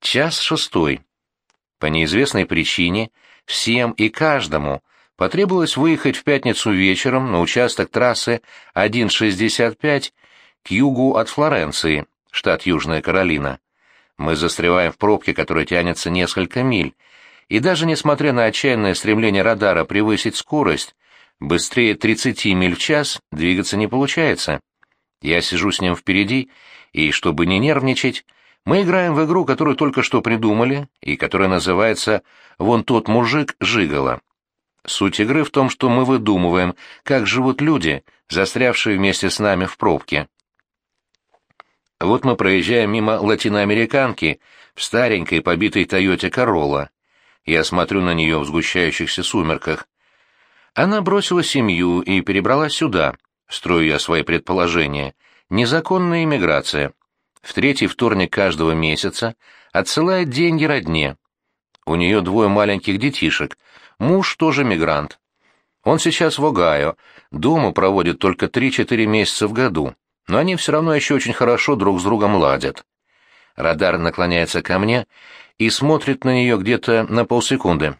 Час шестой. По неизвестной причине всем и каждому потребовалось выехать в пятницу вечером на участок трассы 1.65 к югу от Флоренции, штат Южная Каролина. Мы застреваем в пробке, которая тянется несколько миль, и даже несмотря на отчаянное стремление радара превысить скорость, быстрее 30 миль в час двигаться не получается. Я сижу с ним впереди, и, чтобы не нервничать, мы играем в игру, которую только что придумали, и которая называется «Вон тот мужик жигала». Суть игры в том, что мы выдумываем, как живут люди, застрявшие вместе с нами в пробке. Вот мы проезжаем мимо латиноамериканки в старенькой побитой Тойоте Королла. Я смотрю на нее в сгущающихся сумерках. Она бросила семью и перебралась сюда, строю я свои предположения. Незаконная иммиграция. В третий вторник каждого месяца отсылает деньги родне. У нее двое маленьких детишек, муж тоже мигрант. Он сейчас в Огайо, дома проводит только 3-4 месяца в году, но они все равно еще очень хорошо друг с другом ладят. Радар наклоняется ко мне и смотрит на нее где-то на полсекунды.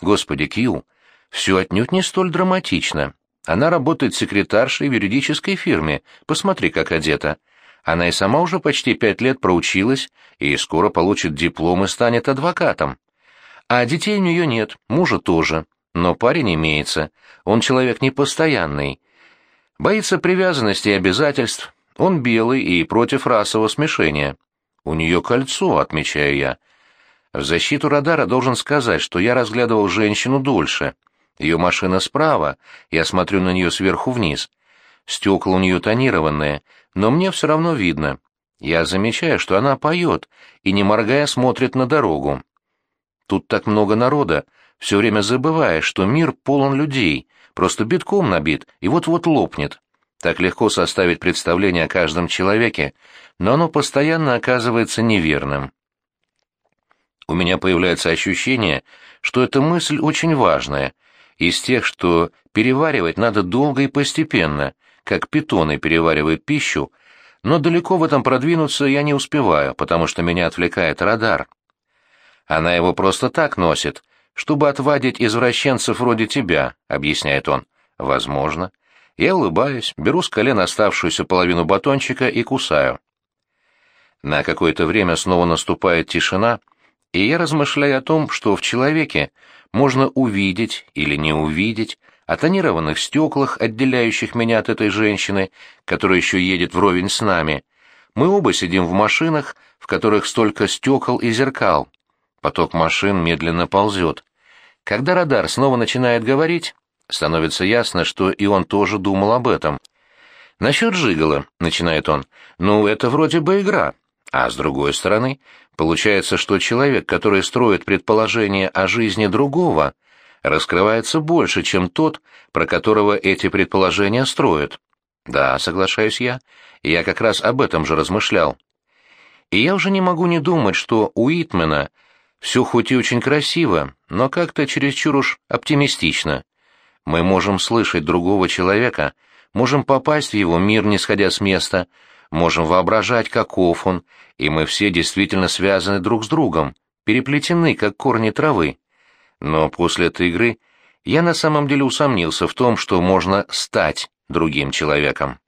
Господи, Кью, все отнюдь не столь драматично. Она работает секретаршей в юридической фирме, посмотри, как одета. Она и сама уже почти пять лет проучилась и скоро получит диплом и станет адвокатом. А детей у нее нет, мужа тоже, но парень имеется, он человек непостоянный. Боится привязанности и обязательств, он белый и против расового смешения. У нее кольцо, отмечаю я. В защиту радара должен сказать, что я разглядывал женщину дольше. Ее машина справа, я смотрю на нее сверху вниз. Стекла у нее тонированные, но мне все равно видно. Я замечаю, что она поет и, не моргая, смотрит на дорогу. Тут так много народа, все время забывая, что мир полон людей, просто битком набит и вот-вот лопнет. Так легко составить представление о каждом человеке, но оно постоянно оказывается неверным. У меня появляется ощущение, что эта мысль очень важная, из тех, что переваривать надо долго и постепенно, как питоны переваривают пищу, но далеко в этом продвинуться я не успеваю, потому что меня отвлекает радар. Она его просто так носит, чтобы отвадить извращенцев вроде тебя, объясняет он. Возможно. Я улыбаюсь, беру с колен оставшуюся половину батончика и кусаю. На какое-то время снова наступает тишина — и я размышляю о том, что в человеке можно увидеть или не увидеть, о тонированных стеклах, отделяющих меня от этой женщины, которая еще едет вровень с нами. Мы оба сидим в машинах, в которых столько стекол и зеркал. Поток машин медленно ползет. Когда радар снова начинает говорить, становится ясно, что и он тоже думал об этом. «Насчет Жигала», — начинает он, — «ну, это вроде бы игра. А с другой стороны, получается, что человек, который строит предположение о жизни другого, раскрывается больше, чем тот, про которого эти предположения строят. Да, соглашаюсь я, я как раз об этом же размышлял. И я уже не могу не думать, что у Итмена все хоть и очень красиво, но как-то чересчур уж оптимистично. Мы можем слышать другого человека, можем попасть в его мир, не сходя с места, можем воображать, каков он, и мы все действительно связаны друг с другом, переплетены, как корни травы. Но после этой игры я на самом деле усомнился в том, что можно стать другим человеком.